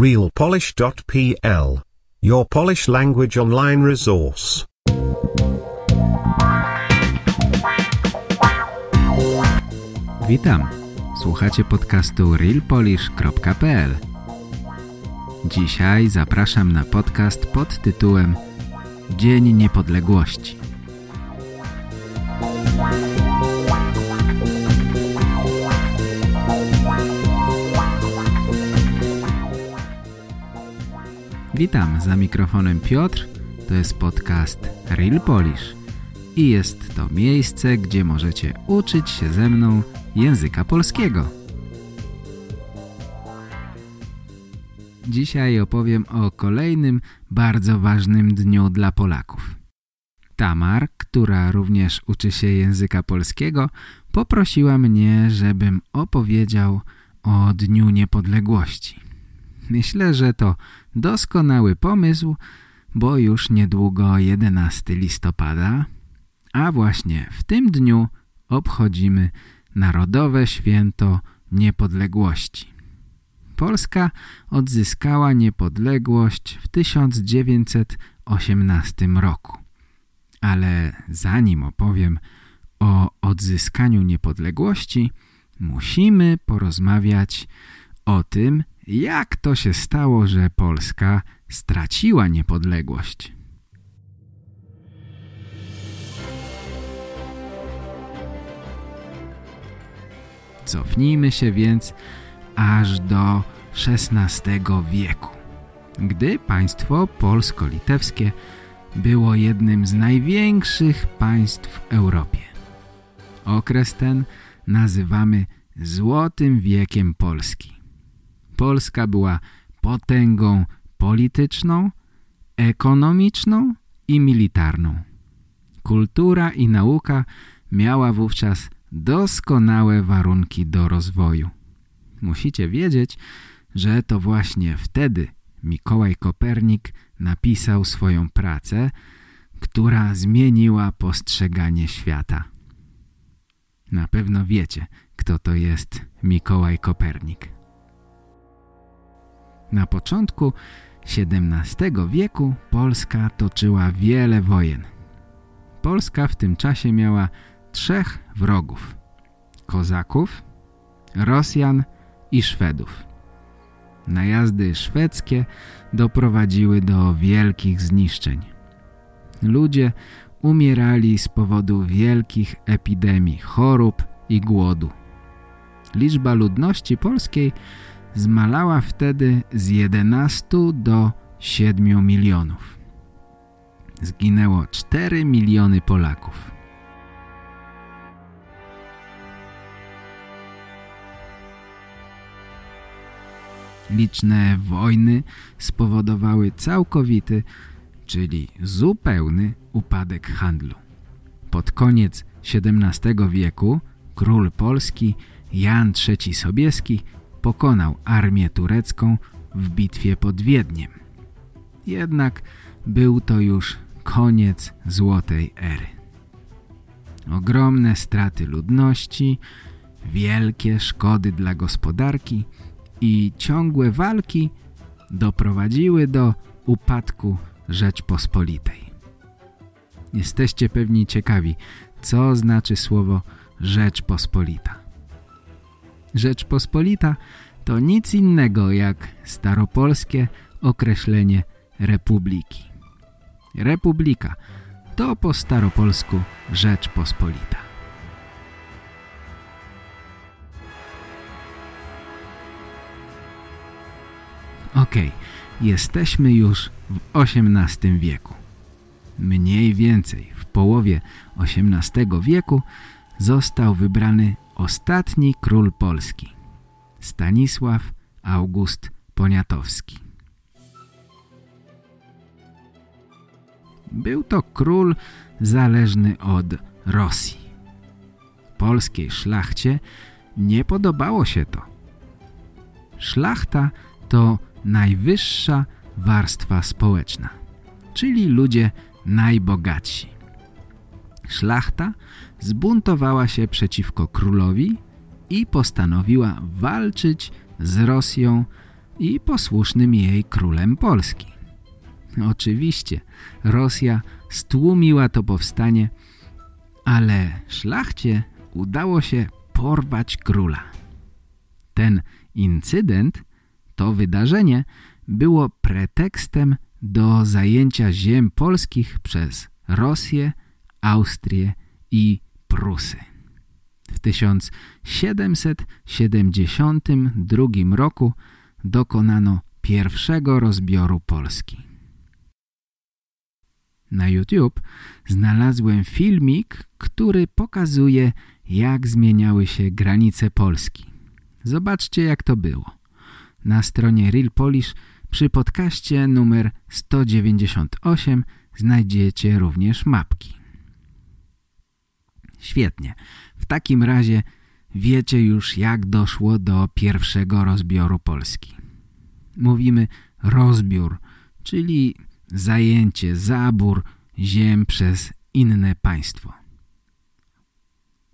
realpolish.pl. Your Polish language online resource. Witam. Słuchacie podcastu realpolish.pl. Dzisiaj zapraszam na podcast pod tytułem Dzień Niepodległości. Witam, za mikrofonem Piotr, to jest podcast Real Polish i jest to miejsce, gdzie możecie uczyć się ze mną języka polskiego. Dzisiaj opowiem o kolejnym bardzo ważnym dniu dla Polaków. Tamar, która również uczy się języka polskiego, poprosiła mnie, żebym opowiedział o Dniu Niepodległości. Myślę, że to doskonały pomysł, bo już niedługo 11 listopada, a właśnie w tym dniu obchodzimy Narodowe Święto Niepodległości. Polska odzyskała niepodległość w 1918 roku. Ale zanim opowiem o odzyskaniu niepodległości, musimy porozmawiać o tym, jak to się stało, że Polska straciła niepodległość. Cofnijmy się więc aż do XVI wieku, gdy państwo polsko-litewskie było jednym z największych państw w Europie. Okres ten nazywamy Złotym Wiekiem Polski. Polska była potęgą polityczną, ekonomiczną i militarną. Kultura i nauka miała wówczas doskonałe warunki do rozwoju. Musicie wiedzieć, że to właśnie wtedy Mikołaj Kopernik napisał swoją pracę, która zmieniła postrzeganie świata. Na pewno wiecie, kto to jest Mikołaj Kopernik. Na początku XVII wieku Polska toczyła wiele wojen. Polska w tym czasie miała trzech wrogów. Kozaków, Rosjan i Szwedów. Najazdy szwedzkie doprowadziły do wielkich zniszczeń. Ludzie umierali z powodu wielkich epidemii, chorób i głodu. Liczba ludności polskiej zmalała wtedy z 11 do 7 milionów. Zginęło 4 miliony Polaków. Liczne wojny spowodowały całkowity, czyli zupełny upadek handlu. Pod koniec XVII wieku król polski Jan III Sobieski pokonał armię turecką w bitwie pod Wiedniem. Jednak był to już koniec złotej ery. Ogromne straty ludności, wielkie szkody dla gospodarki i ciągłe walki doprowadziły do upadku Rzeczpospolitej. Jesteście pewni ciekawi, co znaczy słowo Rzeczpospolita. Rzeczpospolita to nic innego jak staropolskie określenie republiki. Republika to po staropolsku Rzeczpospolita. Ok, jesteśmy już w XVIII wieku. Mniej więcej w połowie XVIII wieku został wybrany ostatni król Polski, Stanisław August Poniatowski. Był to król zależny od Rosji. Polskiej szlachcie nie podobało się to. Szlachta to najwyższa warstwa społeczna, czyli ludzie najbogatsi. Szlachta zbuntowała się przeciwko królowi i postanowiła walczyć z Rosją i posłusznym jej królem Polski. Oczywiście Rosja stłumiła to powstanie, ale szlachcie udało się porwać króla. Ten incydent, to wydarzenie było pretekstem do zajęcia ziem polskich przez Rosję, Austrię i Prusy. W 1772 roku dokonano pierwszego rozbioru Polski. Na YouTube znalazłem filmik, który pokazuje, jak zmieniały się granice Polski. Zobaczcie, jak to było. Na stronie Real Polish przy podcaście numer 198 znajdziecie również mapki. Świetnie. W takim razie wiecie już jak doszło do pierwszego rozbioru Polski. Mówimy rozbiór, czyli zajęcie, zabór ziem przez inne państwo.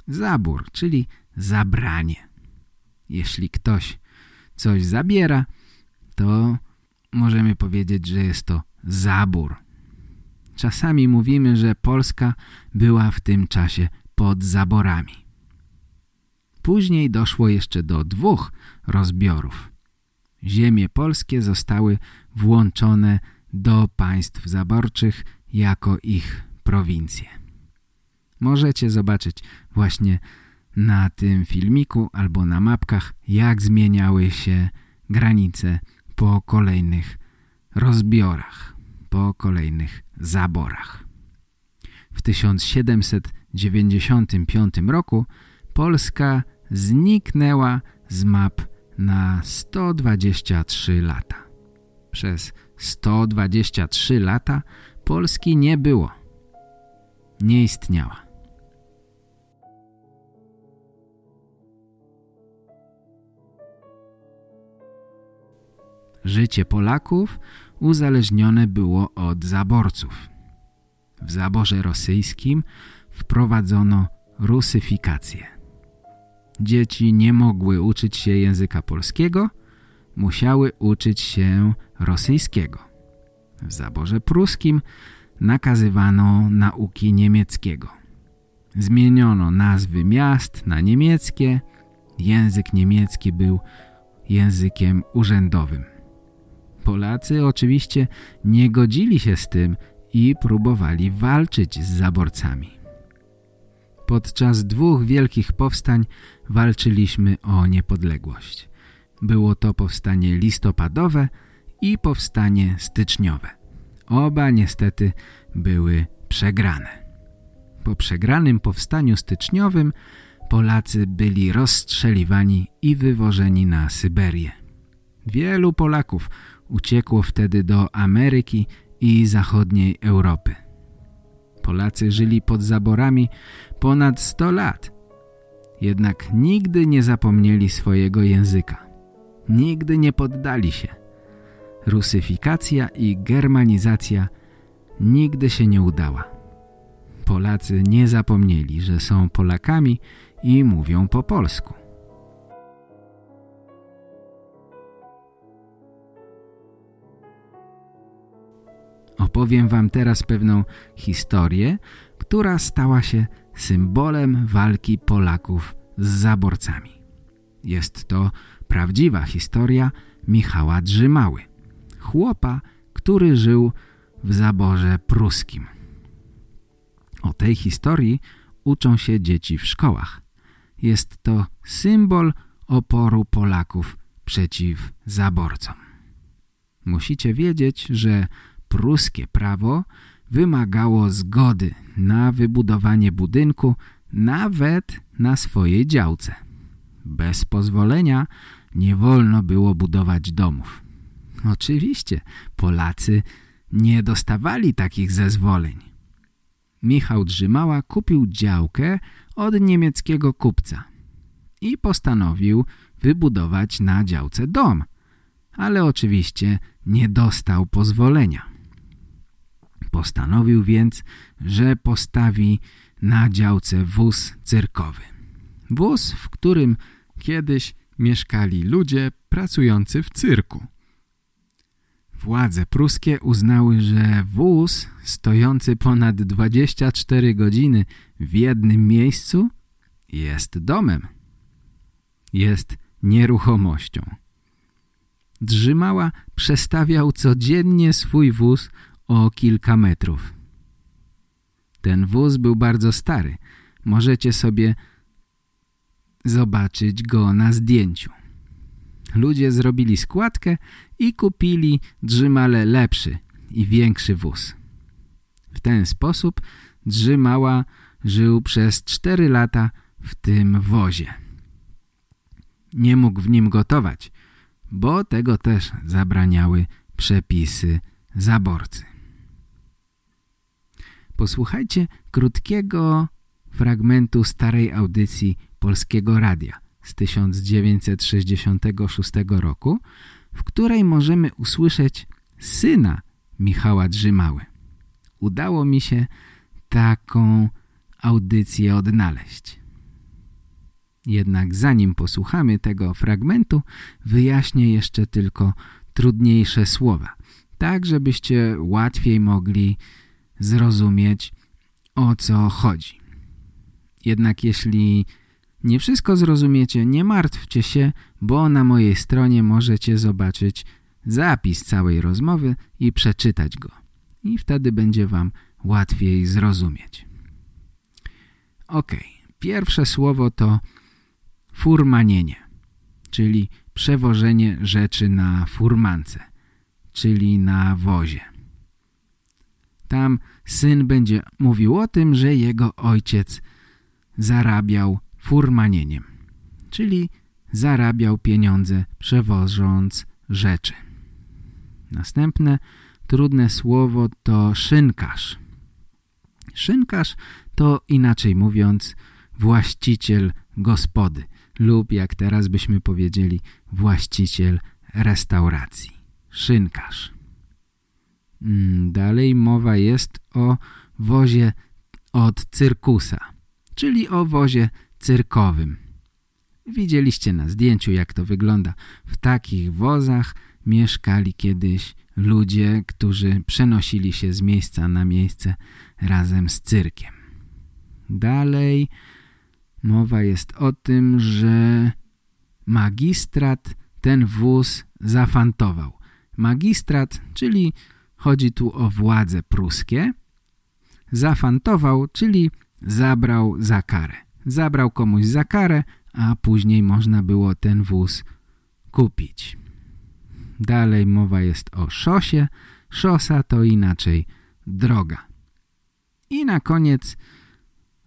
Zabór, czyli zabranie. Jeśli ktoś coś zabiera, to możemy powiedzieć, że jest to zabór. Czasami mówimy, że Polska była w tym czasie pod zaborami. Później doszło jeszcze do dwóch rozbiorów. Ziemie polskie zostały włączone do państw zaborczych jako ich prowincje. Możecie zobaczyć właśnie na tym filmiku albo na mapkach, jak zmieniały się granice po kolejnych rozbiorach, po kolejnych zaborach. W 1795 roku Polska zniknęła z map na 123 lata. Przez 123 lata Polski nie było. Nie istniała. Życie Polaków uzależnione było od zaborców. W zaborze rosyjskim wprowadzono rusyfikację. Dzieci nie mogły uczyć się języka polskiego, musiały uczyć się rosyjskiego. W zaborze pruskim nakazywano nauki niemieckiego. Zmieniono nazwy miast na niemieckie, język niemiecki był językiem urzędowym. Polacy oczywiście nie godzili się z tym i próbowali walczyć z zaborcami. Podczas dwóch wielkich powstań walczyliśmy o niepodległość. Było to powstanie listopadowe i powstanie styczniowe. Oba niestety były przegrane. Po przegranym powstaniu styczniowym Polacy byli rozstrzeliwani i wywożeni na Syberię. Wielu Polaków uciekło wtedy do Ameryki i zachodniej Europy. Polacy żyli pod zaborami ponad 100 lat. Jednak nigdy nie zapomnieli swojego języka. Nigdy nie poddali się. Rusyfikacja i germanizacja nigdy się nie udała. Polacy nie zapomnieli, że są Polakami i mówią po polsku. Opowiem wam teraz pewną historię, która stała się symbolem walki Polaków z zaborcami. Jest to prawdziwa historia Michała Drzymały, chłopa, który żył w zaborze pruskim. O tej historii uczą się dzieci w szkołach. Jest to symbol oporu Polaków przeciw zaborcom. Musicie wiedzieć, że pruskie prawo wymagało zgody na wybudowanie budynku nawet na swojej działce. Bez pozwolenia nie wolno było budować domów. Oczywiście Polacy nie dostawali takich zezwoleń. Michał Drzymała kupił działkę od niemieckiego kupca i postanowił wybudować na działce dom, ale oczywiście nie dostał pozwolenia. Postanowił więc, że postawi na działce wóz cyrkowy. Wóz, w którym kiedyś mieszkali ludzie pracujący w cyrku. Władze pruskie uznały, że wóz stojący ponad 24 godziny w jednym miejscu jest domem. Jest nieruchomością. Drzymała przestawiał codziennie swój wóz o kilka metrów. Ten wóz był bardzo stary. Możecie sobie zobaczyć go na zdjęciu. Ludzie zrobili składkę i kupili Drzymale lepszy i większy wóz. W ten sposób Drzymała żył przez cztery lata w tym wozie. Nie mógł w nim gotować, bo tego też zabraniały przepisy zaborcy. Posłuchajcie krótkiego fragmentu starej audycji Polskiego Radia z 1966 roku, w której możemy usłyszeć syna Michała Drzymały. Udało mi się taką audycję odnaleźć. Jednak zanim posłuchamy tego fragmentu, wyjaśnię jeszcze tylko trudniejsze słowa, tak żebyście łatwiej mogli zrozumieć, o co chodzi. Jednak jeśli nie wszystko zrozumiecie, nie martwcie się, bo na mojej stronie możecie zobaczyć zapis całej rozmowy i przeczytać go. I wtedy będzie wam łatwiej zrozumieć. Ok, pierwsze słowo to furmanienie, czyli przewożenie rzeczy na furmance, czyli na wozie. Tam syn będzie mówił o tym, że jego ojciec zarabiał furmanieniem, czyli zarabiał pieniądze przewożąc rzeczy. Następne trudne słowo to szynkarz. Szynkarz to inaczej mówiąc właściciel gospody lub jak teraz byśmy powiedzieli właściciel restauracji. Szynkarz. Mm, dalej mowa jest o wozie od cyrkusa, czyli o wozie cyrkowym. Widzieliście na zdjęciu, jak to wygląda. W takich wozach mieszkali kiedyś ludzie, którzy przenosili się z miejsca na miejsce razem z cyrkiem. Dalej mowa jest o tym, że magistrat ten wóz zafantował. Magistrat, czyli chodzi tu o władze pruskie, zafantował, czyli zabrał za karę. Zabrał komuś za karę, a później można było ten wóz kupić. Dalej mowa jest o szosie. Szosa to inaczej droga. I na koniec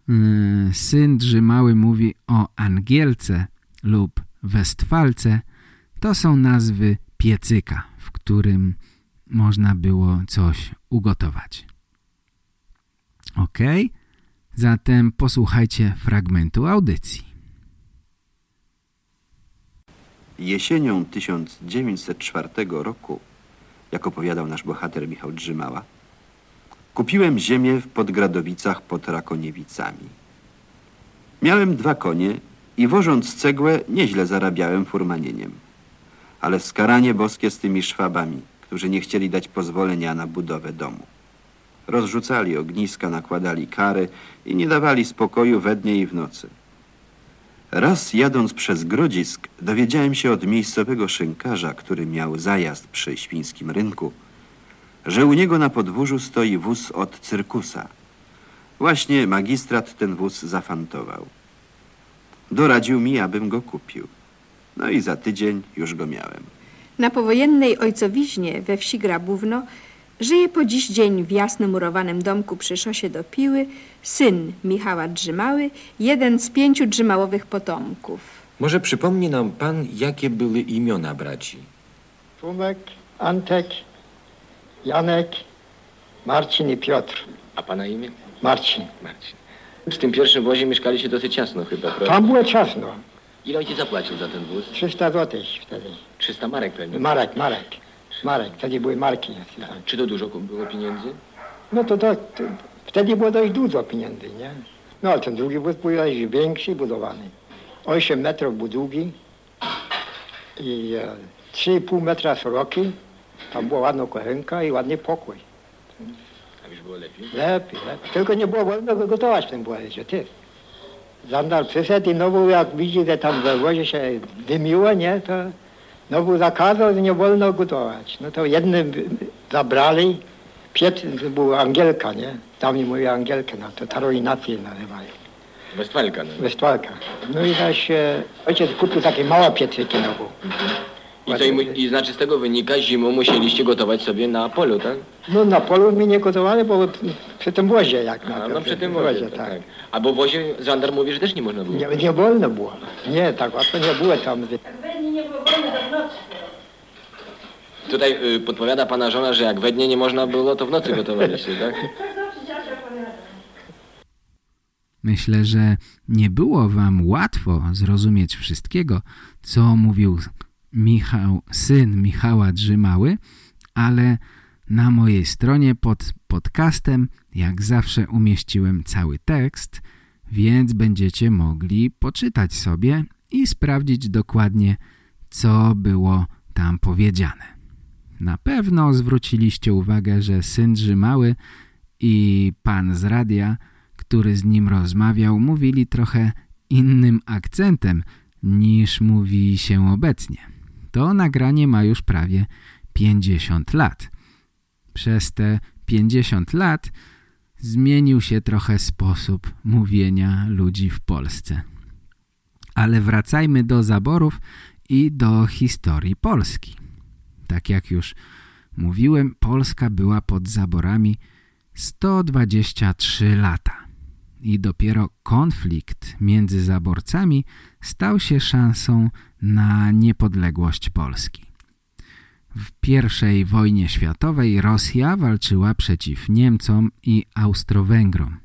yy, syn Drzymały mówi o Angielce lub Westfalce. To są nazwy piecyka, w którym można było coś ugotować. Ok? Zatem posłuchajcie fragmentu audycji. Jesienią 1904 roku, jak opowiadał nasz bohater Michał Drzymała, kupiłem ziemię w Podgradowicach pod Rakoniewicami. Miałem dwa konie i wożąc cegłę nieźle zarabiałem furmanieniem. Ale skaranie boskie z tymi szwabami, którzy nie chcieli dać pozwolenia na budowę domu. Rozrzucali ogniska, nakładali kary i nie dawali spokoju we dnie i w nocy. Raz jadąc przez Grodzisk dowiedziałem się od miejscowego szynkarza, który miał zajazd przy świńskim rynku, że u niego na podwórzu stoi wóz od cyrkusa. Właśnie magistrat ten wóz zafantował. Doradził mi, abym go kupił. No i za tydzień już go miałem. Na powojennej ojcowiźnie we wsi Grabówno żyje po dziś dzień w jasno murowanym domku przy szosie do Piły syn Michała Drzymały, jeden z pięciu Drzymałowych potomków. Może przypomni nam pan, jakie były imiona braci? Szumek, Antek, Janek, Marcin i Piotr. A pana imię? Marcin. Marcin. W tym pierwszym wozie mieszkaliście dosyć ciasno chyba, prawda? Tam było ciasno. Ile ojciec zapłacił za ten wóz? 300 zł wtedy. 300 marek pewnie. Marek, Marek. Marek, wtedy były marki. Czy to dużo było pieniędzy? No to, to, to wtedy było dość dużo pieniędzy, nie? No ale ten drugi wóz był większy budowany. 8 metrów był długi i e, 3,5 metra szeroki Tam była ładna kuchenka i ładny pokój. A już było lepiej? Lepiej, lepiej. Tylko nie było wolno gotować w tym błędzie, ty. Żandar przyszedł i znowu jak widzi, że tam we wozie się dymiło, nie, to znowu zakazał, że nie wolno gotować. No to jednym zabrali, piec, to była Angielka, nie? Tam nie mówię Angielkę, no to taroinację nazywają. Westfalka. No. Westfalka. No i też e, ojciec kupił takie małe piecyki znowu. I, to, i, mu- I znaczy z tego wynika, zimą musieliście gotować sobie na polu, tak? No na polu mi nie gotowali, bo przy tym wozie jak na A, tym no przy tym wozie, tak. tak. A bo w wozie żandar mówi, że też nie można było. Nie, nie wolno było. Nie, tak łatwo nie było tam. Tutaj y, podpowiada pana żona, że jak we dnie nie można było, to w nocy gotowaliście, tak? Myślę, że nie było wam łatwo zrozumieć wszystkiego, co mówił Michał, syn Michała Drzymały, ale na mojej stronie pod podcastem jak zawsze umieściłem cały tekst, więc będziecie mogli poczytać sobie i sprawdzić dokładnie, co było tam powiedziane. Na pewno zwróciliście uwagę, że syn Drzymały i pan z radia, który z nim rozmawiał, mówili trochę innym akcentem niż mówi się obecnie. To nagranie ma już prawie 50 lat. Przez te 50 lat zmienił się trochę sposób mówienia ludzi w Polsce. Ale wracajmy do zaborów i do historii Polski. Tak jak już mówiłem, Polska była pod zaborami 123 lata. I dopiero konflikt między zaborcami stał się szansą na niepodległość Polski. W I wojnie światowej Rosja walczyła przeciw Niemcom i Austro-Węgrom.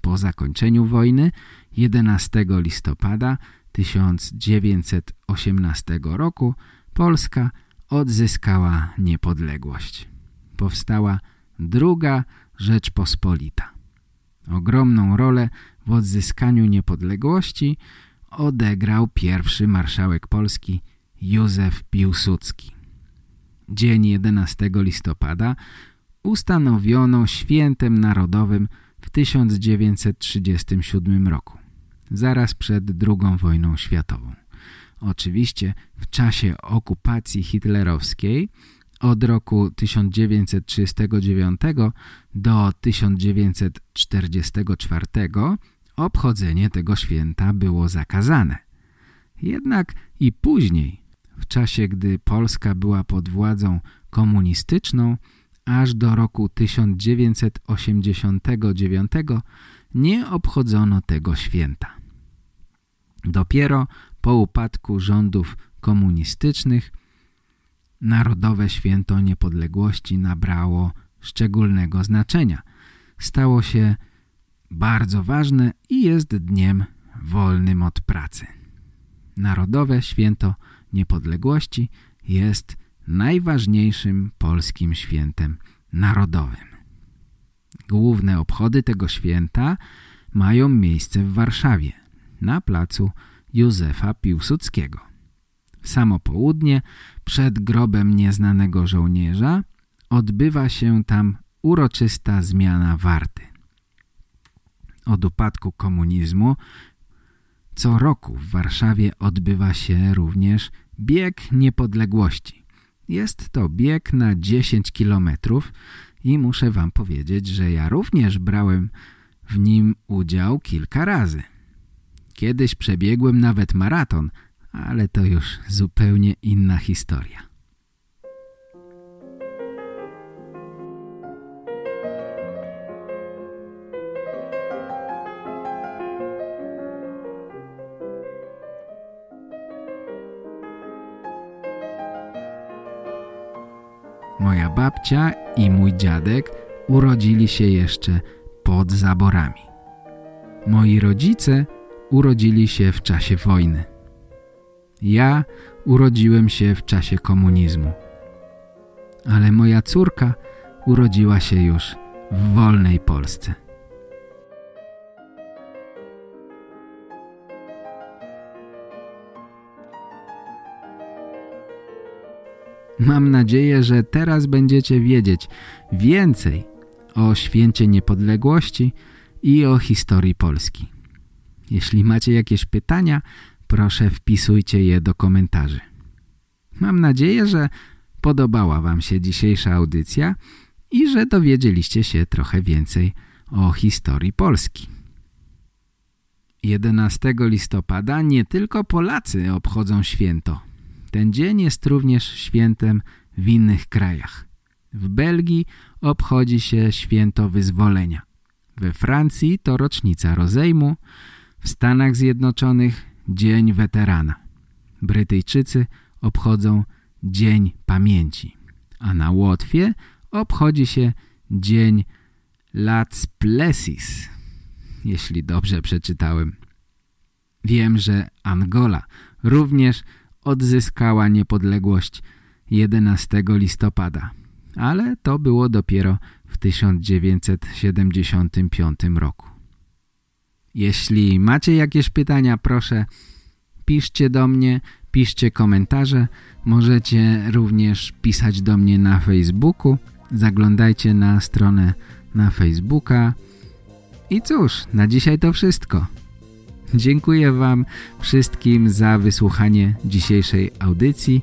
Po zakończeniu wojny 11 listopada 1918 roku Polska odzyskała niepodległość. Powstała druga Rzeczpospolita. Ogromną rolę w odzyskaniu niepodległości odegrał pierwszy marszałek Polski Józef Piłsudski. Dzień 11 listopada ustanowiono świętem narodowym w 1937 roku, zaraz przed II wojną światową. Oczywiście w czasie okupacji hitlerowskiej od roku 1939 do 1944 obchodzenie tego święta było zakazane. Jednak i później, w czasie gdy Polska była pod władzą komunistyczną, aż do roku 1989 nie obchodzono tego święta. Dopiero po upadku rządów komunistycznych Narodowe Święto Niepodległości nabrało szczególnego znaczenia. Stało się bardzo ważne i jest dniem wolnym od pracy. Narodowe Święto Niepodległości jest najważniejszym polskim świętem narodowym. Główne obchody tego święta mają miejsce w Warszawie, na placu Józefa Piłsudskiego. Samo południe, przed grobem nieznanego żołnierza, odbywa się tam uroczysta zmiana warty. Od upadku komunizmu co roku w Warszawie odbywa się również bieg niepodległości. Jest to bieg na 10 kilometrów i muszę wam powiedzieć, że ja również brałem w nim udział kilka razy. Kiedyś przebiegłem nawet maraton, ale to już zupełnie inna historia. Moja babcia i mój dziadek urodzili się jeszcze pod zaborami. Moi rodzice urodzili się w czasie wojny. Ja urodziłem się w czasie komunizmu. Ale moja córka urodziła się już w wolnej Polsce. Mam nadzieję, że teraz będziecie wiedzieć więcej o święcie niepodległości i o historii Polski. Jeśli macie jakieś pytania, proszę wpisujcie je do komentarzy. Mam nadzieję, że podobała Wam się dzisiejsza audycja i że dowiedzieliście się trochę więcej o historii Polski. 11 listopada nie tylko Polacy obchodzą święto. Ten dzień jest również świętem w innych krajach. W Belgii obchodzi się święto wyzwolenia. We Francji to rocznica rozejmu, w Stanach Zjednoczonych Dzień Weterana. Brytyjczycy obchodzą Dzień Pamięci, a na Łotwie obchodzi się Dzień Lats Plessis, jeśli dobrze przeczytałem. Wiem, że Angola również odzyskała niepodległość 11 listopada, ale to było dopiero w 1975 roku. Jeśli macie jakieś pytania, proszę piszcie do mnie, piszcie komentarze. Możecie również pisać do mnie na Facebooku. Zaglądajcie na stronę na Facebooka. I cóż, na dzisiaj to wszystko. Dziękuję Wam wszystkim za wysłuchanie dzisiejszej audycji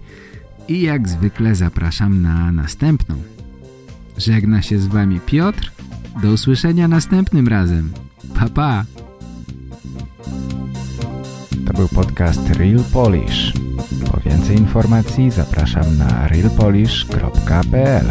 i jak zwykle zapraszam na następną. Żegna się z Wami Piotr. Do usłyszenia następnym razem. Pa, pa! To był podcast Real Polish. Po więcej informacji zapraszam na realpolish.pl